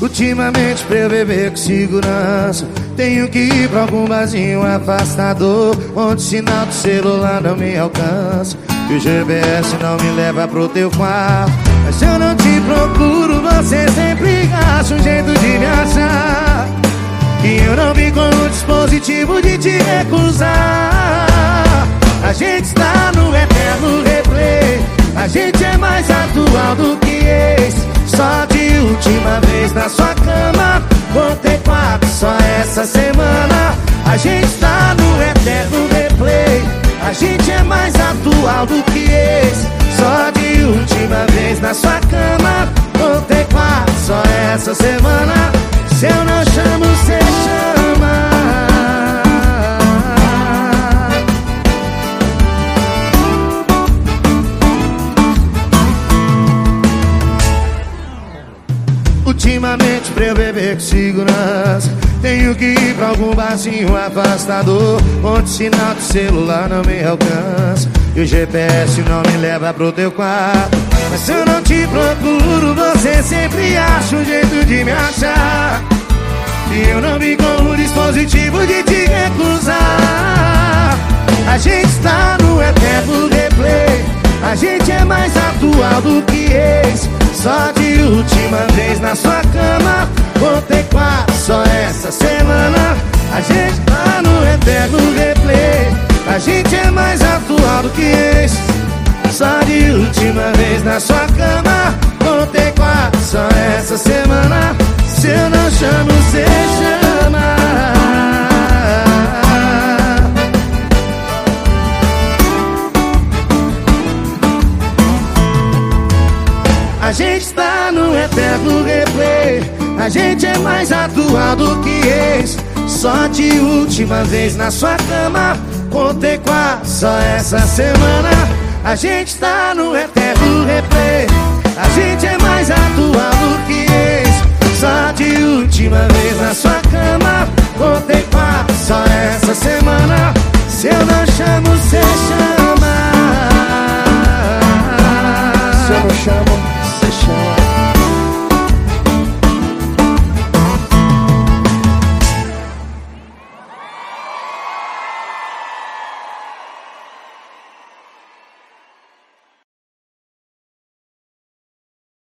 Ultimamente pra eu beber com segurança Tenho que ir pra algum barzinho afastador Onde o sinal do celular não me alcança E o GPS não me leva pro teu quarto. Mas eu não te procuro, você sempre acha um jeito de me achar. E eu não vim com o dispositivo de te recusar. A gente está no eterno replay A gente é mais atual do que vez na sua cama. Contei quatro só essa semana. A gente tá no eterno replay. A gente é mais atual do que ex Só de última vez na sua cama. Contei quatro só essa semana Ultimamente pra eu beber com segurança. Tenho que ir pra algum barzinho afastador Onde o sinal do celular não me alcança. E o GPS não me leva pro teu quarto. Mas se eu não te procuro Você sempre acha um jeito de me achar. E eu não vim com o dispositivo de Só de última vez na sua cama. Contei quatro só essa semana. A gente tá no eterno replay. A gente é mais atual do que ex Só de última vez na sua cama A gente tá no eterno replay. A gente é mais atual do que ex. Só de última vez na sua cama. Contei com a só essa semana. A gente tá no eterno replay. A gente é mais atual do que ex. Só de última vez na sua cama. Contei com a só essa semana. Se eu não shine.